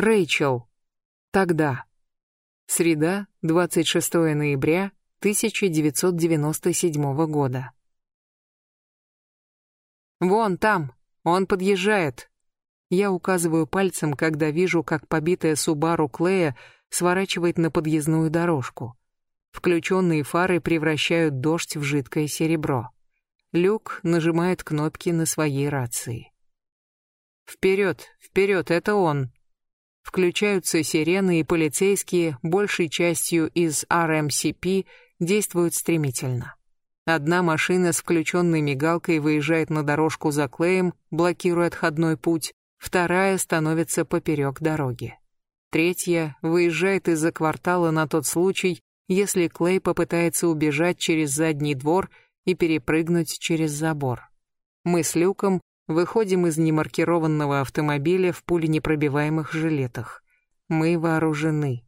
Рэйчел. Тогда. Среда, 26 ноября 1997 года. Вон там, он подъезжает. Я указываю пальцем, когда вижу, как побитая Субару Клея сворачивает на подъездную дорожку. Включенные фары превращают дождь в жидкое серебро. Люк нажимает кнопки на своей рации. Вперед, вперед, это он. Включаются сирены и полицейские, большей частью из RMCP, действуют стремительно. Одна машина с включенной мигалкой выезжает на дорожку за Клеем, блокируя отходной путь, вторая становится поперек дороги. Третья выезжает из-за квартала на тот случай, если Клей попытается убежать через задний двор и перепрыгнуть через забор. Мы с Люком выходим из немаркированного автомобиля в пуленепробиваемых жилетах. Мы вооружены.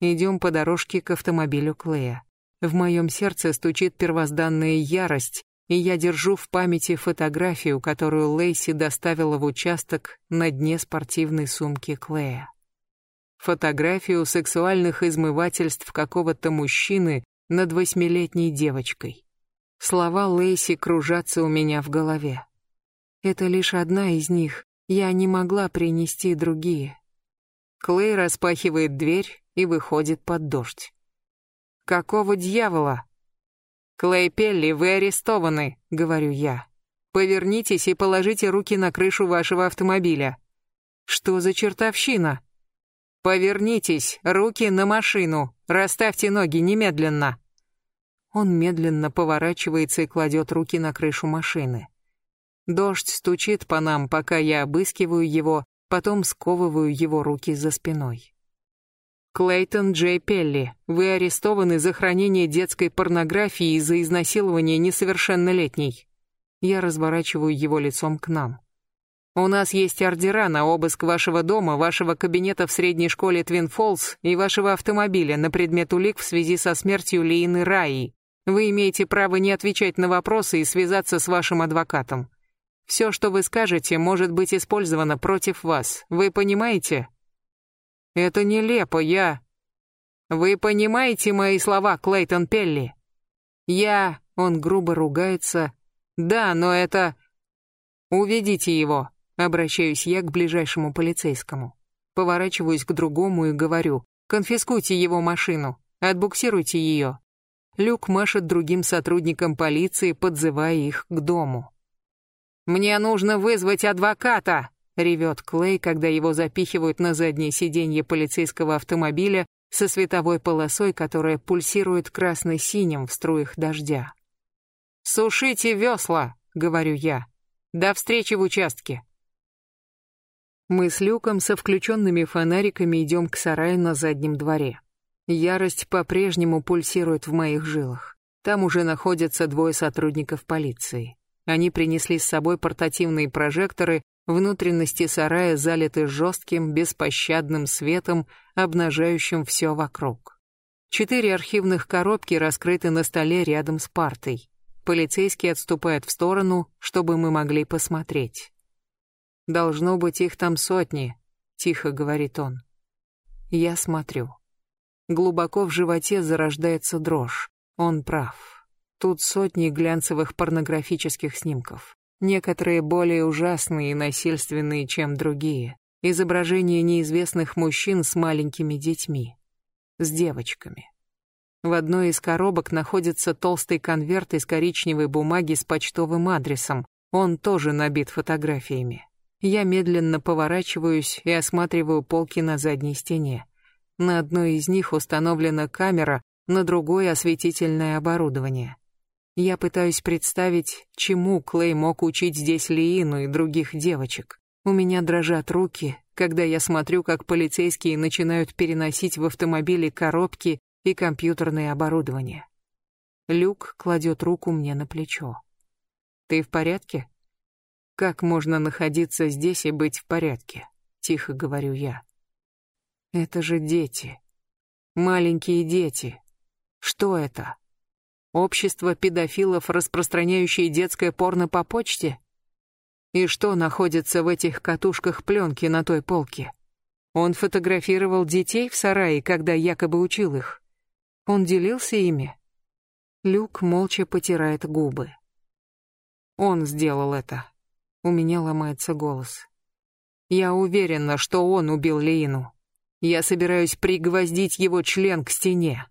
Идем по дорожке к автомобилю Клея. В моем сердце стучит первозданная ярость, и я держу в памяти фотографию, которую Лейси доставила в участок на дне спортивной сумки Клея. Фотографию сексуальных измывательств какого-то мужчины над восьмилетней девочкой. Слова Лейси кружатся у меня в голове. Это лишь одна из них. Я не могла принести другие. Клей распахивает дверь и выходит под дождь. Какого дьявола? Клей Пелли, вы арестованы, говорю я. Повернитесь и положите руки на крышу вашего автомобиля. Что за чертовщина? Повернитесь, руки на машину. Расставьте ноги немедленно. Он медленно поворачивается и кладет руки на крышу машины. Дождь стучит по нам, пока я обыскиваю его, потом сковываю его руки за спиной. Клейтон Джей Пелли, вы арестованы за хранение детской порнографии и за изнасилование несовершеннолетней. Я разворачиваю его лицом к нам. У нас есть ордера на обыск вашего дома, вашего кабинета в средней школе Твин Фолс и вашего автомобиля на предмет улик в связи со смертью Лиины Раи. Вы имеете право не отвечать на вопросы и связаться с вашим адвокатом. Все, что вы скажете, может быть использовано против вас. Вы понимаете? Это нелепо, я... Вы понимаете мои слова, Клейтон Пелли? Я... Он грубо ругается. Да, но это... Уведите его. Обращаюсь я к ближайшему полицейскому. Поворачиваюсь к другому и говорю. Конфискуйте его машину. Отбуксируйте ее. Люк машет другим сотрудникам полиции, подзывая их к дому. «Мне нужно вызвать адвоката!» — ревет Клей, когда его запихивают на заднее сиденье полицейского автомобиля со световой полосой, которая пульсирует красно-синим в струях дождя. «Сушите весла!» — говорю я. «До встречи в участке!» Мы с Люком со включенными фонариками идем к сараю на заднем дворе. Ярость по-прежнему пульсирует в моих жилах. Там уже находятся двое сотрудников полиции. Они принесли с собой портативные прожекторы, внутренности сарая залиты жестким, беспощадным светом, обнажающим все вокруг. Четыре архивных коробки раскрыты на столе рядом с партой. Полицейский отступает в сторону, чтобы мы могли посмотреть. «Должно быть их там сотни», — тихо говорит он. Я смотрю. Глубоко в животе зарождается дрожь. Он прав. Тут сотни глянцевых порнографических снимков. Некоторые более ужасные и насильственные, чем другие. Изображения неизвестных мужчин с маленькими детьми. С девочками. В одной из коробок находится толстый конверт из коричневой бумаги с почтовым адресом. Он тоже набит фотографиями. Я медленно поворачиваюсь и осматриваю полки на задней стене. На одной из них установлена камера, на другой осветительное оборудование. Я пытаюсь представить, чему Клей мог учить здесь Лиину и других девочек. У меня дрожат руки, когда я смотрю, как полицейские начинают переносить в автомобили коробки и компьютерное оборудование. Люк кладет руку мне на плечо. «Ты в порядке?» «Как можно находиться здесь и быть в порядке?» — тихо говорю я. Это же дети. Маленькие дети. Что это? Общество педофилов, распространяющее детское порно по почте? И что находится в этих катушках пленки на той полке? Он фотографировал детей в сарае, когда якобы учил их. Он делился ими. Люк молча потирает губы. Он сделал это. У меня ломается голос. Я уверена, что он убил Леину. Я собираюсь пригвоздить его член к стене.